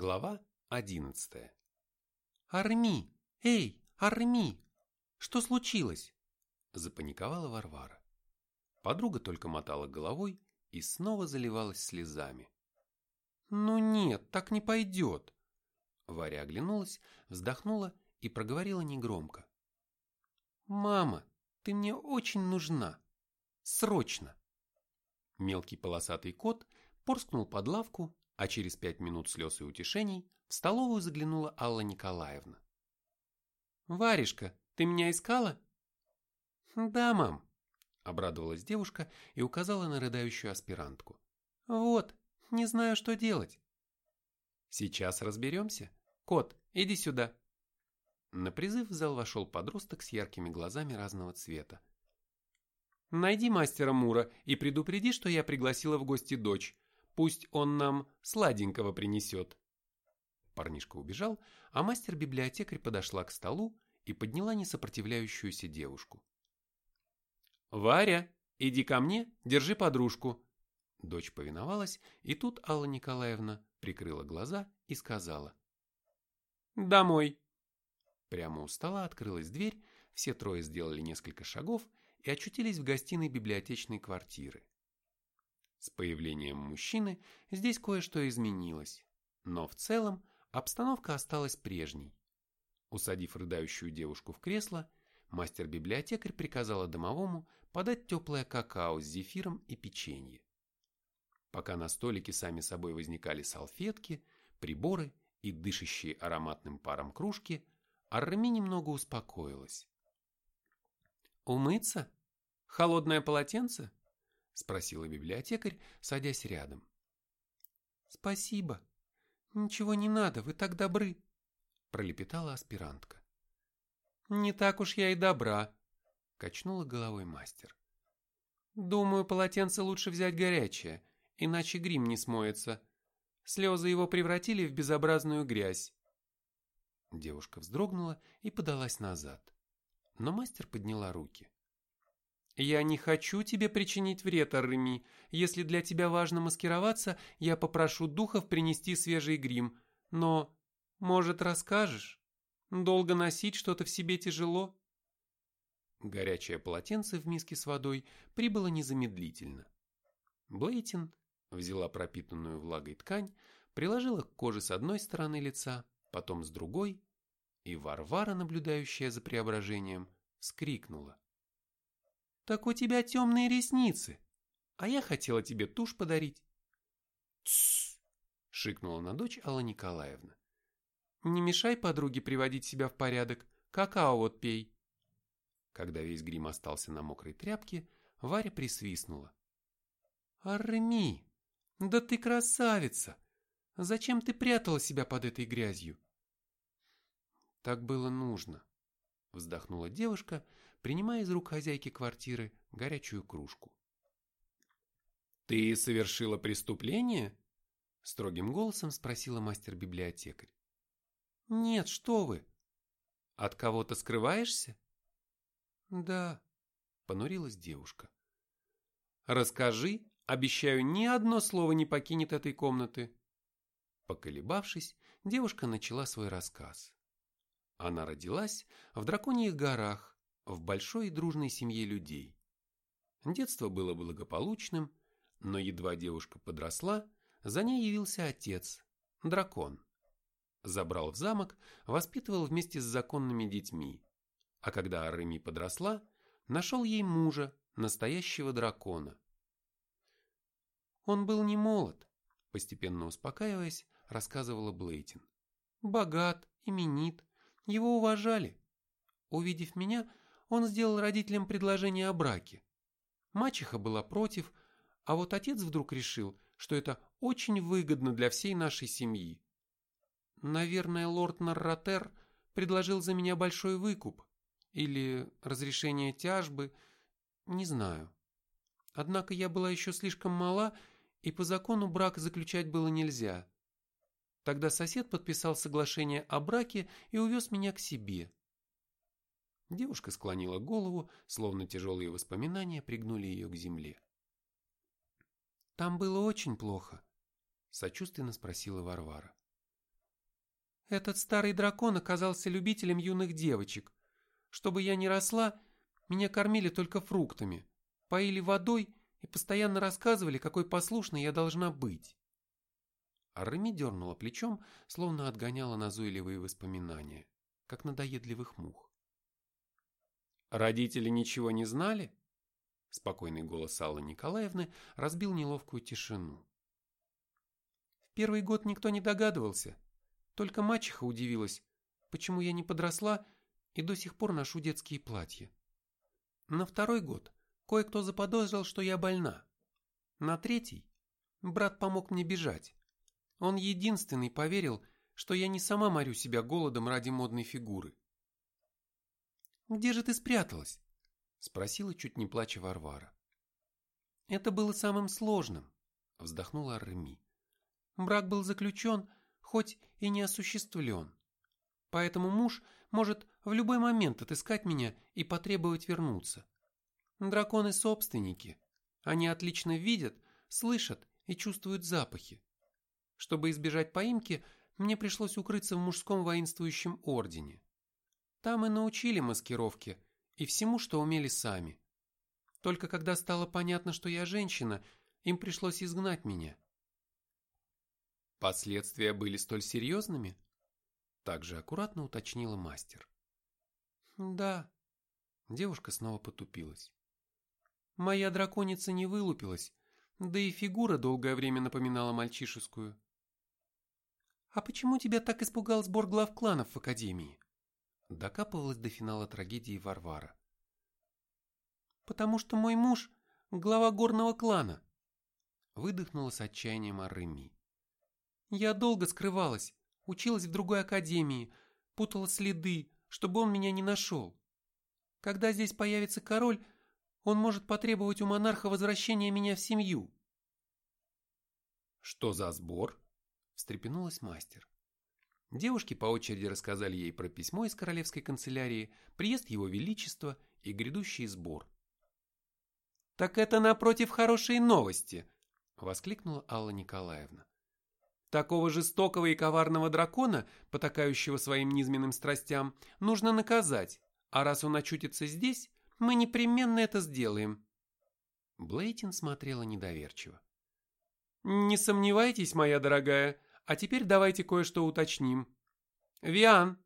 Глава одиннадцатая. «Арми! Эй, Арми! Что случилось?» Запаниковала Варвара. Подруга только мотала головой и снова заливалась слезами. «Ну нет, так не пойдет!» Варя оглянулась, вздохнула и проговорила негромко. «Мама, ты мне очень нужна! Срочно!» Мелкий полосатый кот порскнул под лавку а через пять минут слез и утешений в столовую заглянула Алла Николаевна. «Варежка, ты меня искала?» «Да, мам», — обрадовалась девушка и указала на рыдающую аспирантку. «Вот, не знаю, что делать». «Сейчас разберемся. Кот, иди сюда». На призыв в зал вошел подросток с яркими глазами разного цвета. «Найди мастера Мура и предупреди, что я пригласила в гости дочь. Пусть он нам сладенького принесет. Парнишка убежал, а мастер-библиотекарь подошла к столу и подняла несопротивляющуюся девушку. «Варя, иди ко мне, держи подружку». Дочь повиновалась, и тут Алла Николаевна прикрыла глаза и сказала. «Домой». Прямо у стола открылась дверь, все трое сделали несколько шагов и очутились в гостиной библиотечной квартиры. С появлением мужчины здесь кое-что изменилось, но в целом обстановка осталась прежней. Усадив рыдающую девушку в кресло, мастер-библиотекарь приказала домовому подать теплое какао с зефиром и печенье. Пока на столике сами собой возникали салфетки, приборы и дышащие ароматным паром кружки, Арми немного успокоилась. «Умыться? Холодное полотенце?» Спросила библиотекарь, садясь рядом. Спасибо. Ничего не надо, вы так добры, пролепетала аспирантка. Не так уж я и добра, качнула головой мастер. Думаю, полотенце лучше взять горячее, иначе грим не смоется. Слезы его превратили в безобразную грязь. Девушка вздрогнула и подалась назад. Но мастер подняла руки. «Я не хочу тебе причинить вред, Арреми. Если для тебя важно маскироваться, я попрошу духов принести свежий грим. Но, может, расскажешь? Долго носить что-то в себе тяжело?» Горячее полотенце в миске с водой прибыло незамедлительно. Блейтин взяла пропитанную влагой ткань, приложила к коже с одной стороны лица, потом с другой, и Варвара, наблюдающая за преображением, вскрикнула. Так у тебя темные ресницы, а я хотела тебе тушь подарить. Тссс, шикнула на дочь Алла Николаевна. Не мешай подруге приводить себя в порядок, какао вот пей. Когда весь грим остался на мокрой тряпке, Варя присвистнула. Арми, да ты красавица! Зачем ты прятала себя под этой грязью? Так было нужно, вздохнула девушка, принимая из рук хозяйки квартиры горячую кружку. «Ты совершила преступление?» Строгим голосом спросила мастер-библиотекарь. «Нет, что вы! От кого-то скрываешься?» «Да», — понурилась девушка. «Расскажи, обещаю, ни одно слово не покинет этой комнаты». Поколебавшись, девушка начала свой рассказ. Она родилась в Драконьих горах в большой и дружной семье людей. Детство было благополучным, но едва девушка подросла, за ней явился отец, дракон. Забрал в замок, воспитывал вместе с законными детьми. А когда Ареми подросла, нашел ей мужа, настоящего дракона. Он был не молод, постепенно успокаиваясь, рассказывала Блейтин. Богат, именит, его уважали. Увидев меня, он сделал родителям предложение о браке. Мачеха была против, а вот отец вдруг решил, что это очень выгодно для всей нашей семьи. Наверное, лорд Нарратер предложил за меня большой выкуп или разрешение тяжбы, не знаю. Однако я была еще слишком мала, и по закону брак заключать было нельзя. Тогда сосед подписал соглашение о браке и увез меня к себе. Девушка склонила голову, словно тяжелые воспоминания пригнули ее к земле. «Там было очень плохо», — сочувственно спросила Варвара. Этот старый дракон оказался любителем юных девочек. Чтобы я не росла, меня кормили только фруктами, поили водой и постоянно рассказывали, какой послушной я должна быть. А Реми дернула плечом, словно отгоняла назойливые воспоминания, как надоедливых мух. «Родители ничего не знали?» Спокойный голос Аллы Николаевны разбил неловкую тишину. В первый год никто не догадывался. Только мачеха удивилась, почему я не подросла и до сих пор ношу детские платья. На второй год кое-кто заподозрил, что я больна. На третий брат помог мне бежать. Он единственный поверил, что я не сама морю себя голодом ради модной фигуры. «Где же ты спряталась?» – спросила чуть не плача Варвара. «Это было самым сложным», – вздохнула Реми. «Брак был заключен, хоть и не осуществлен. Поэтому муж может в любой момент отыскать меня и потребовать вернуться. Драконы собственники. Они отлично видят, слышат и чувствуют запахи. Чтобы избежать поимки, мне пришлось укрыться в мужском воинствующем ордене. Там и научили маскировке и всему, что умели сами. Только когда стало понятно, что я женщина, им пришлось изгнать меня. Последствия были столь серьезными? Также аккуратно уточнила мастер. Да. Девушка снова потупилась. Моя драконица не вылупилась, да и фигура долгое время напоминала мальчишескую. «А почему тебя так испугал сбор глав кланов в Академии?» Докапывалась до финала трагедии Варвара. «Потому что мой муж — глава горного клана», выдохнула с отчаянием Ареми. «Я долго скрывалась, училась в другой академии, путала следы, чтобы он меня не нашел. Когда здесь появится король, он может потребовать у монарха возвращения меня в семью». «Что за сбор?» встрепенулась мастер. Девушки по очереди рассказали ей про письмо из королевской канцелярии, приезд его величества и грядущий сбор. «Так это напротив хорошие новости!» — воскликнула Алла Николаевна. «Такого жестокого и коварного дракона, потакающего своим низменным страстям, нужно наказать, а раз он очутится здесь, мы непременно это сделаем». Блейтин смотрела недоверчиво. «Не сомневайтесь, моя дорогая, а теперь давайте кое-что уточним. Виан!»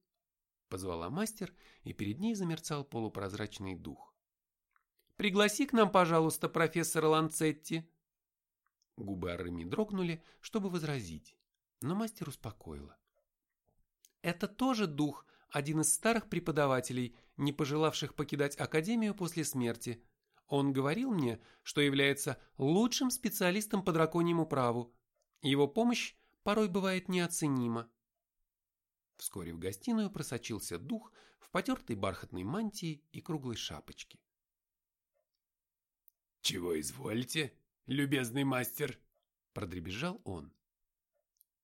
Позвала мастер, и перед ней замерцал полупрозрачный дух. «Пригласи к нам, пожалуйста, профессора Ланцетти». Губы Арреми дрогнули, чтобы возразить, но мастер успокоила. «Это тоже дух, один из старых преподавателей, не пожелавших покидать Академию после смерти. Он говорил мне, что является лучшим специалистом по драконьему праву. Его помощь порой бывает неоценима. Вскоре в гостиную просочился дух в потертой бархатной мантии и круглой шапочке. «Чего извольте, любезный мастер?» – продребезжал он.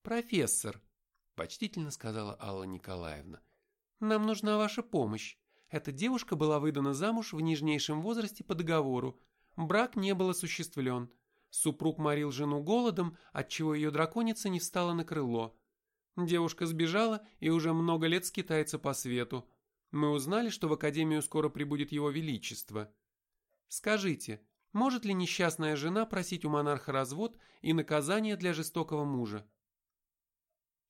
«Профессор», – почтительно сказала Алла Николаевна, – «нам нужна ваша помощь. Эта девушка была выдана замуж в нежнейшем возрасте по договору. Брак не был осуществлен. Супруг морил жену голодом, отчего ее драконица не встала на крыло. Девушка сбежала и уже много лет скитается по свету. Мы узнали, что в Академию скоро прибудет его величество. Скажите, может ли несчастная жена просить у монарха развод и наказание для жестокого мужа?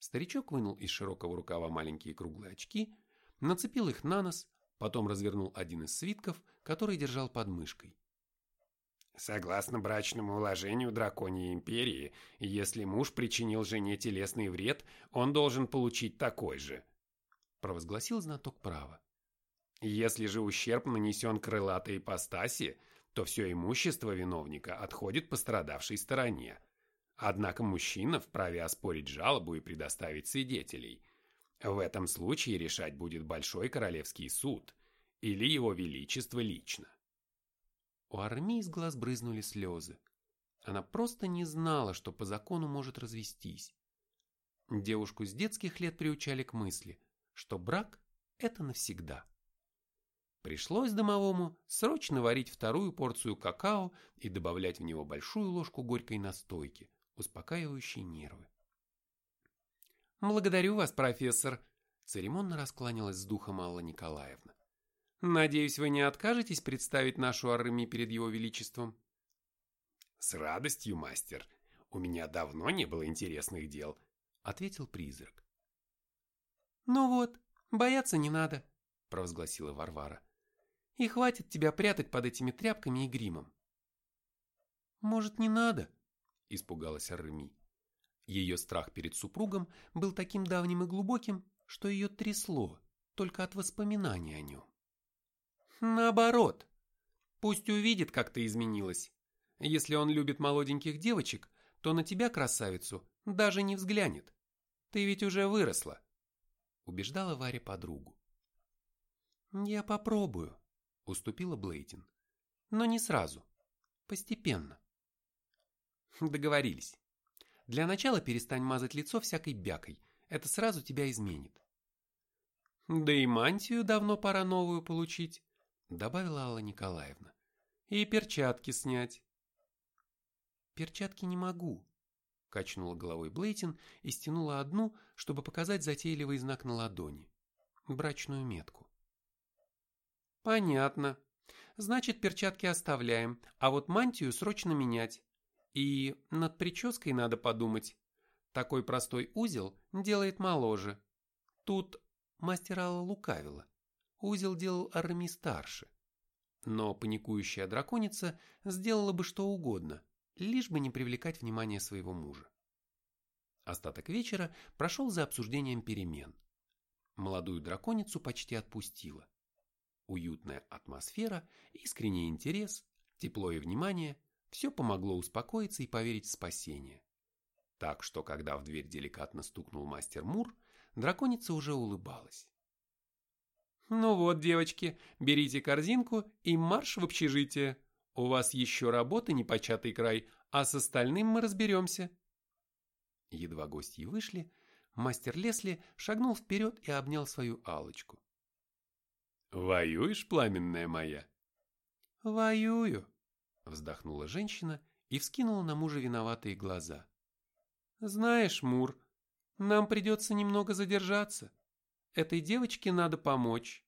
Старичок вынул из широкого рукава маленькие круглые очки, нацепил их на нос, потом развернул один из свитков, который держал под мышкой. Согласно брачному уложению Драконьей Империи, если муж причинил жене телесный вред, он должен получить такой же. Провозгласил знаток права. Если же ущерб нанесен крылатой ипостаси, то все имущество виновника отходит пострадавшей стороне. Однако мужчина вправе оспорить жалобу и предоставить свидетелей. В этом случае решать будет Большой Королевский суд или Его Величество лично. У Арми из глаз брызнули слезы. Она просто не знала, что по закону может развестись. Девушку с детских лет приучали к мысли, что брак – это навсегда. Пришлось домовому срочно варить вторую порцию какао и добавлять в него большую ложку горькой настойки, успокаивающей нервы. «Благодарю вас, профессор», – церемонно раскланялась с духом Алла Николаевна. «Надеюсь, вы не откажетесь представить нашу Арреми перед его величеством?» «С радостью, мастер. У меня давно не было интересных дел», – ответил призрак. «Ну вот, бояться не надо», – провозгласила Варвара. «И хватит тебя прятать под этими тряпками и гримом». «Может, не надо?» – испугалась Арреми. Ее страх перед супругом был таким давним и глубоким, что ее трясло только от воспоминаний о нем. Наоборот, пусть увидит, как ты изменилась. Если он любит молоденьких девочек, то на тебя, красавицу, даже не взглянет. Ты ведь уже выросла, убеждала Варя подругу. Я попробую, уступила Блейтин. Но не сразу, постепенно. Договорились. Для начала перестань мазать лицо всякой бякой. Это сразу тебя изменит. Да и мантию давно пора новую получить, добавила Алла Николаевна. И перчатки снять. Перчатки не могу, качнула головой Блейтин и стянула одну, чтобы показать затейливый знак на ладони. Брачную метку. Понятно. Значит, перчатки оставляем, а вот мантию срочно менять. И над прической надо подумать. Такой простой узел делает моложе. Тут мастер Алла лукавила. Узел делал Арми старше. Но паникующая драконица сделала бы что угодно, лишь бы не привлекать внимание своего мужа. Остаток вечера прошел за обсуждением перемен. Молодую драконицу почти отпустила. Уютная атмосфера, искренний интерес, тепло и внимание все помогло успокоиться и поверить в спасение. Так что, когда в дверь деликатно стукнул мастер Мур, драконица уже улыбалась. «Ну вот, девочки, берите корзинку и марш в общежитие. У вас еще работа непочатый край, а с остальным мы разберемся». Едва гости вышли, мастер Лесли шагнул вперед и обнял свою алочку «Воюешь, пламенная моя?» «Воюю», Вздохнула женщина и вскинула на мужа виноватые глаза. «Знаешь, Мур, нам придется немного задержаться. Этой девочке надо помочь.